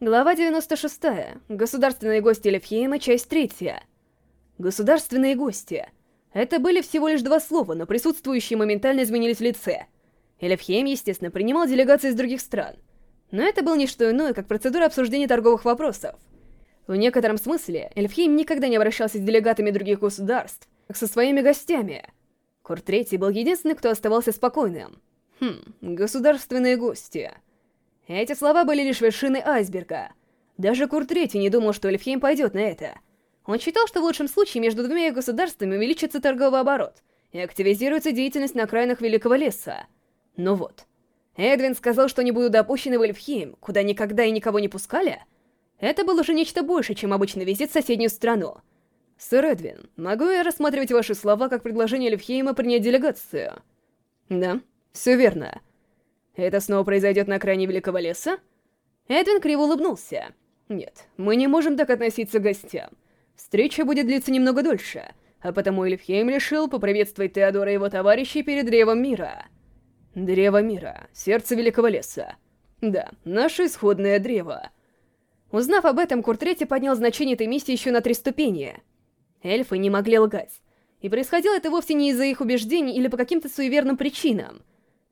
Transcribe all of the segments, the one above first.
Глава 96. Государственные гости Левхейма, часть 3. Государственные гости. Это были всего лишь два слова, но присутствующие моментально изменились в лице. Эльфхейм, естественно, принимал делегации из других стран. Но это было не что иное, как процедура обсуждения торговых вопросов. В некотором смысле Эльфхейм никогда не обращался с делегатами других государств, как со своими гостями. Курт Третий был единственным, кто оставался спокойным. Хм, государственные гости. Эти слова были лишь вершиной айсберга. Даже Курт Третий не думал, что Эльфхейм пойдет на это. Он считал, что в лучшем случае между двумя государствами увеличится торговый оборот и активизируется деятельность на окраинах Великого Леса. Но вот. Эдвин сказал, что не будут допущены в Эльфхейм, куда никогда и никого не пускали? Это было уже нечто больше, чем обычный визит в соседнюю страну. «Сэр Эдвин, могу я рассматривать ваши слова как предложение Эльфхейма принять делегацию?» «Да, все верно. Это снова произойдет на окраине Великого Леса?» Эдвин криво улыбнулся. «Нет, мы не можем так относиться к гостям. Встреча будет длиться немного дольше, а потому Эльфхейм решил поприветствовать Теодора и его товарищей перед Древом Мира». Древо мира, сердце великого леса. Да, наше исходное древо. Узнав об этом, Курт Третий поднял значение этой миссии еще на три ступени. Эльфы не могли лгать. И происходило это вовсе не из-за их убеждений или по каким-то суеверным причинам.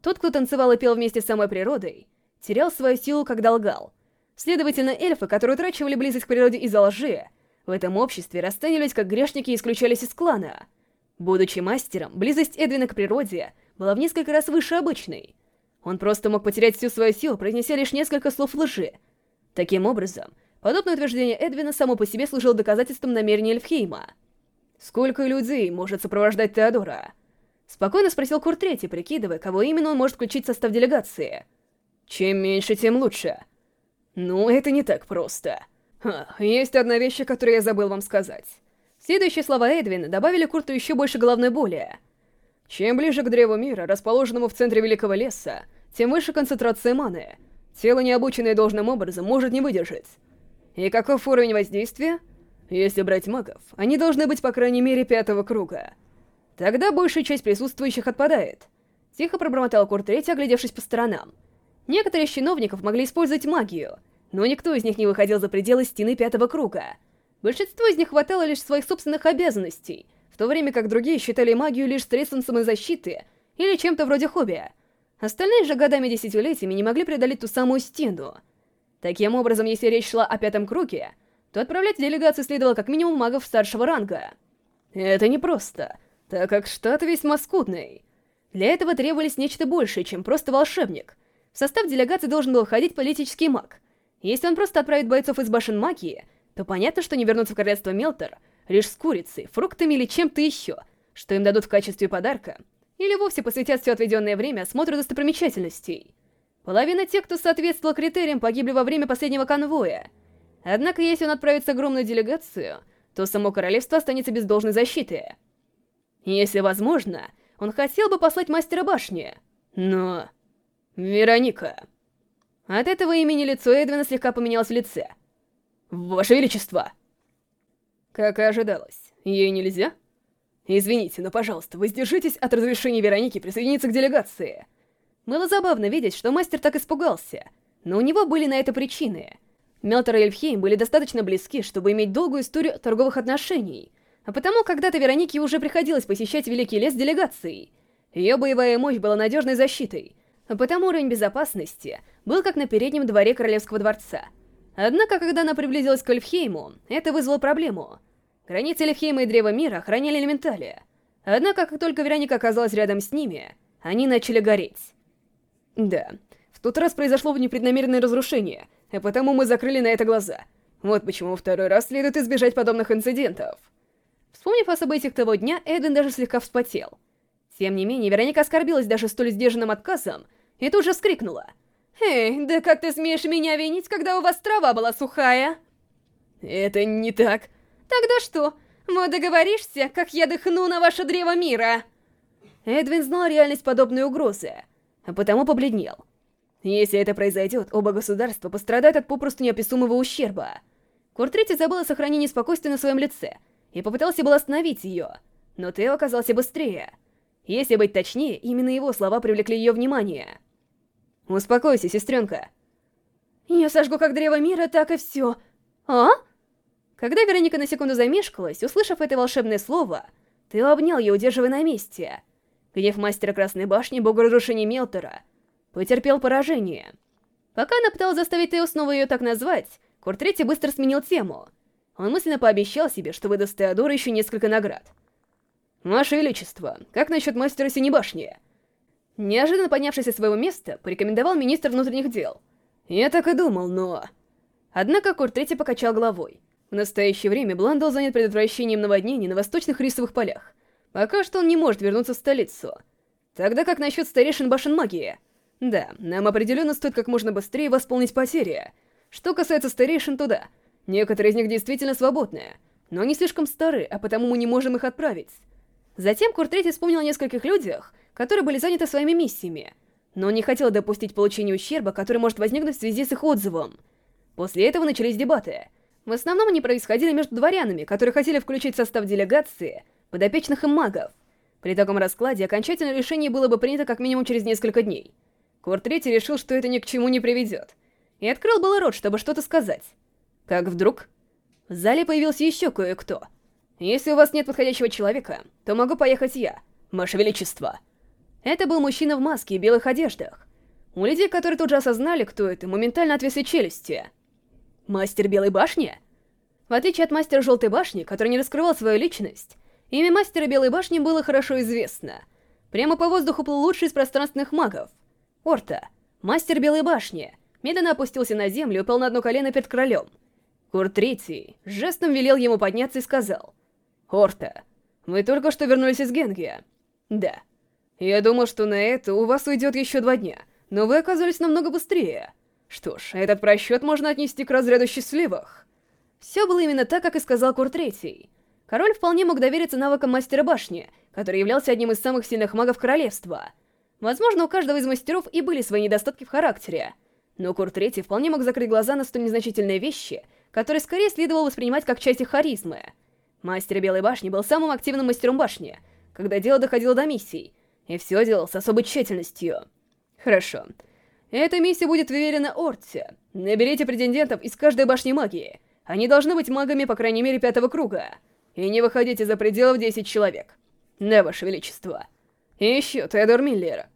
Тот, кто танцевал и пел вместе с самой природой, терял свою силу, когда лгал. Следовательно, эльфы, которые утрачивали близость к природе из-за лжи, в этом обществе расценивались как грешники и исключались из клана. Будучи мастером, близость Эдвина к природе — была в несколько раз выше обычной. Он просто мог потерять всю свою силу, произнеся лишь несколько слов лжи. Таким образом, подобное утверждение Эдвина само по себе служило доказательством намерения Эльфхейма. «Сколько людей может сопровождать Теодора?» Спокойно спросил Курт Третий, прикидывая, кого именно он может включить в состав делегации. «Чем меньше, тем лучше». «Ну, это не так просто. Ха, есть одна вещь, которую я забыл вам сказать». Следующие слова Эдвина добавили Курту еще больше головной боли. Чем ближе к Древу Мира, расположенному в центре Великого Леса, тем выше концентрация маны. Тело, не обученное должным образом, может не выдержать. И каков уровень воздействия? Если брать магов, они должны быть по крайней мере пятого круга. Тогда большая часть присутствующих отпадает. Тихо пробормотал Курт Третий, оглядевшись по сторонам. Некоторые из чиновников могли использовать магию, но никто из них не выходил за пределы стены пятого круга. Большинство из них хватало лишь своих собственных обязанностей — в то время как другие считали магию лишь средством самозащиты или чем-то вроде хобби. Остальные же годами десятилетиями не могли преодолеть ту самую стену. Таким образом, если речь шла о пятом круге, то отправлять делегацию следовало как минимум магов старшего ранга. Это непросто, так как штат весьма скудный. Для этого требовались нечто большее, чем просто волшебник. В состав делегации должен был входить политический маг. Если он просто отправит бойцов из башен магии, то понятно, что не вернуться в королевство Мелтор — лишь с курицей, фруктами или чем-то еще, что им дадут в качестве подарка, или вовсе посвятят все отведенное время осмотру достопримечательностей. Половина тех, кто соответствовал критериям, погибли во время последнего конвоя. Однако, если он отправится огромную делегацию, то само королевство останется без должной защиты. Если возможно, он хотел бы послать мастера башни, но... Вероника... От этого имени лицо Эдвина слегка поменялось в лице. «Ваше Величество!» Как и ожидалось. Ей нельзя? Извините, но, пожалуйста, воздержитесь от разрешения Вероники присоединиться к делегации. Было забавно видеть, что мастер так испугался, но у него были на это причины. Мелтор и Эльфхейм были достаточно близки, чтобы иметь долгую историю торговых отношений, а потому когда-то Веронике уже приходилось посещать Великий лес делегацией. Ее боевая мощь была надежной защитой, а потому уровень безопасности был как на переднем дворе Королевского дворца. Однако, когда она приблизилась к Эльфхейму, это вызвало проблему. Границы Эльфхейма и Древа Мира охраняли элементали. Однако, как только Вероника оказалась рядом с ними, они начали гореть. Да, в тот раз произошло непреднамеренное разрушение, а потому мы закрыли на это глаза. Вот почему второй раз следует избежать подобных инцидентов. Вспомнив о событиях того дня, Эдвин даже слегка вспотел. Тем не менее, Вероника оскорбилась даже столь сдержанным отказом и тут же вскрикнула. «Эй, да как ты смеешь меня винить, когда у вас трава была сухая?» «Это не так», Тогда что? Мы договоришься, как я дыхну на ваше древо мира?» Эдвин знал реальность подобной угрозы, а потому побледнел. Если это произойдет, оба государства пострадают от попросту неописуемого ущерба. Курт Третий забыл о сохранении спокойствия на своем лице и попытался был остановить ее, но Тео оказался быстрее. Если быть точнее, именно его слова привлекли ее внимание. «Успокойся, сестренка». Я сожгу как древо мира, так и все. А? Когда Вероника на секунду замешкалась, услышав это волшебное слово, ты обнял ее, удерживая на месте. Гнев мастера Красной Башни, бога разрушения Мелтора, потерпел поражение. Пока она пыталась заставить Тео снова ее так назвать, Курт Третий быстро сменил тему. Он мысленно пообещал себе, что выдаст Теодору еще несколько наград. «Ваше Величество, как насчет мастера Синей Башни?» Неожиданно поднявшись со своего места, порекомендовал министр внутренних дел. «Я так и думал, но...» Однако Курт Третий покачал головой. В настоящее время Бландл занят предотвращением наводнений на восточных рисовых полях. Пока что он не может вернуться в столицу. Тогда как насчет старейшин башен магии? Да, нам определенно стоит как можно быстрее восполнить потери. Что касается старейшин, то да. Некоторые из них действительно свободные, но они слишком стары, а потому мы не можем их отправить. Затем Курт Третий вспомнил о нескольких людях, которые были заняты своими миссиями, но он не хотел допустить получения ущерба, который может возникнуть в связи с их отзывом. После этого начались дебаты. В основном они происходили между дворянами, которые хотели включить в состав делегации подопечных им магов. При таком раскладе окончательное решение было бы принято как минимум через несколько дней. Курт Третий решил, что это ни к чему не приведет, и открыл было рот, чтобы что-то сказать. Как вдруг... В зале появился еще кое-кто. «Если у вас нет подходящего человека, то могу поехать я, Ваше Величество». Это был мужчина в маске и белых одеждах. У людей, которые тут же осознали, кто это, моментально отвесли челюсти. Мастер Белой Башни? В отличие от Мастера Желтой Башни, который не раскрывал свою личность, имя Мастера Белой Башни было хорошо известно. Прямо по воздуху плыл лучший из пространственных магов. Орта, Мастер Белой Башни, медленно опустился на землю и упал на одно колено перед королем. Курт Третий жестом велел ему подняться и сказал. «Орта, вы только что вернулись из Генгия?» «Да». «Я думал, что на это у вас уйдет еще два дня, но вы оказались намного быстрее. Что ж, этот просчет можно отнести к разряду счастливых». Все было именно так, как и сказал Курт Третий. Король вполне мог довериться навыкам Мастера Башни, который являлся одним из самых сильных магов королевства. Возможно, у каждого из мастеров и были свои недостатки в характере, но Курт Третий вполне мог закрыть глаза на столь незначительные вещи, которые скорее следовало воспринимать как часть их харизмы. Мастер Белой Башни был самым активным мастером башни, когда дело доходило до миссий, и все делал с особой тщательностью. Хорошо. Эта миссия будет верена Орте. Наберите претендентов из каждой башни магии. Они должны быть магами по крайней мере пятого круга. И не выходите за пределов 10 человек. Да, Ваше Величество. И еще Теодор Миллер.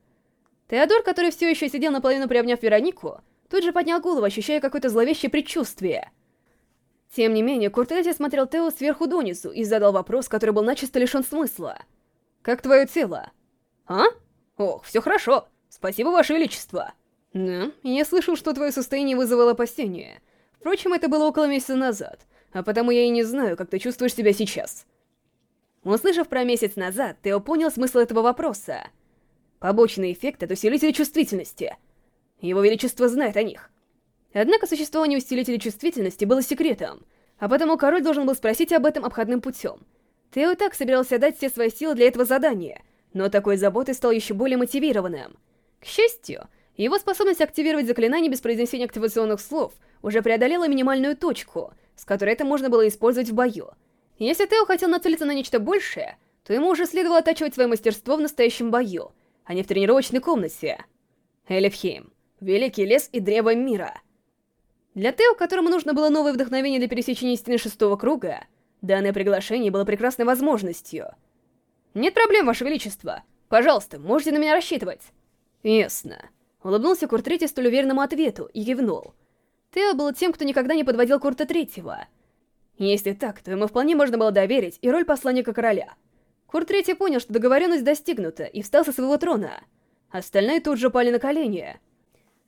Теодор, который все еще сидел наполовину приобняв Веронику, тут же поднял голову, ощущая какое-то зловещее предчувствие. Тем не менее, Куртельти смотрел Тео сверху донизу и задал вопрос, который был начисто лишен смысла. «Как твое тело?» «А? Ох, все хорошо. Спасибо, Ваше Величество». «Да, я слышал, что твое состояние вызвало опасения. Впрочем, это было около месяца назад, а потому я и не знаю, как ты чувствуешь себя сейчас». Услышав про месяц назад, Тео понял смысл этого вопроса. Побочный эффект от усилителя чувствительности. Его Величество знает о них. Однако существование усилителя чувствительности было секретом, а потому король должен был спросить об этом обходным путем. Тео так собирался дать все свои силы для этого задания, но такой заботой стал еще более мотивированным. К счастью, его способность активировать заклинание без произнесения активационных слов уже преодолела минимальную точку, с которой это можно было использовать в бою. Если Тео хотел нацелиться на нечто большее, то ему уже следовало оттачивать свое мастерство в настоящем бою, а не в тренировочной комнате. Элифхейм. Великий лес и древо мира. Для Тео, которому нужно было новое вдохновение для пересечения стены шестого круга, данное приглашение было прекрасной возможностью. «Нет проблем, Ваше Величество. Пожалуйста, можете на меня рассчитывать». «Ясно». Улыбнулся Курт Третий столь уверенному ответу и кивнул. Тео был тем, кто никогда не подводил Курта Третьего. Если так, то ему вполне можно было доверить и роль посланника короля. Курт Третий понял, что договоренность достигнута, и встал со своего трона. Остальные тут же пали на колени.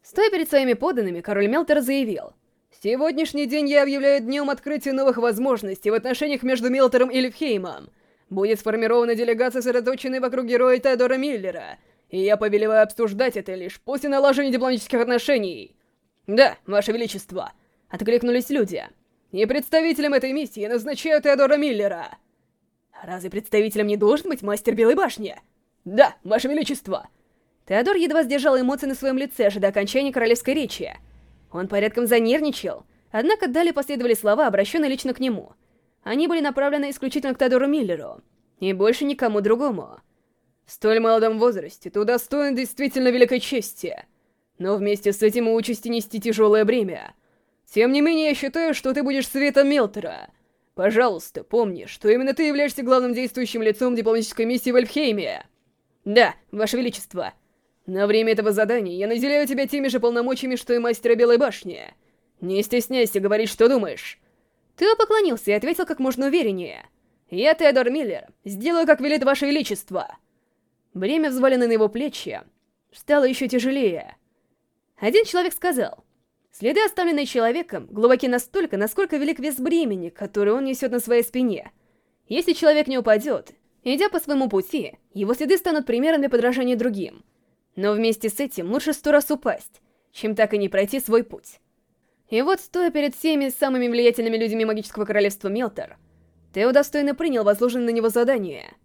Стоя перед своими подданными, король Мелтер заявил. «Сегодняшний день я объявляю днем открытия новых возможностей в отношениях между Мелтером и Левхеймом. Будет сформирована делегация, сосредоточенная вокруг героя Теодора Миллера, и я повелеваю обсуждать это лишь после налаживания дипломатических отношений». «Да, Ваше Величество», — откликнулись люди. «И представителем этой миссии я назначаю Теодора Миллера». «Разве представителем не должен быть мастер Белой Башни?» «Да, Ваше Величество», Теодор едва сдержал эмоции на своем лице, ожидая окончания королевской речи. Он порядком занервничал, однако далее последовали слова, обращенные лично к нему. Они были направлены исключительно к Теодору Миллеру, и больше никому другому. «В столь молодом возрасте ты удостоен действительно великой чести. но вместе с этим участи нести тяжелое бремя. Тем не менее, я считаю, что ты будешь светом Мелтера. Пожалуйста, помни, что именно ты являешься главным действующим лицом дипломатической миссии в Эльфхейме. Да, Ваше Величество. На время этого задания я наделяю тебя теми же полномочиями, что и Мастера Белой Башни. Не стесняйся говорить, что думаешь. Ты поклонился и ответил как можно увереннее. Я, Теодор Миллер, сделаю, как велит Ваше Величество. Бремя, взваленное на его плечи, стало еще тяжелее. Один человек сказал, следы, оставленные человеком, глубоки настолько, насколько велик вес бремени, который он несет на своей спине. Если человек не упадет, идя по своему пути, его следы станут примером для подражания другим. Но вместе с этим лучше сто раз упасть, чем так и не пройти свой путь. И вот, стоя перед всеми самыми влиятельными людьми магического королевства Мелтор, Тео достойно принял возложенное на него задание —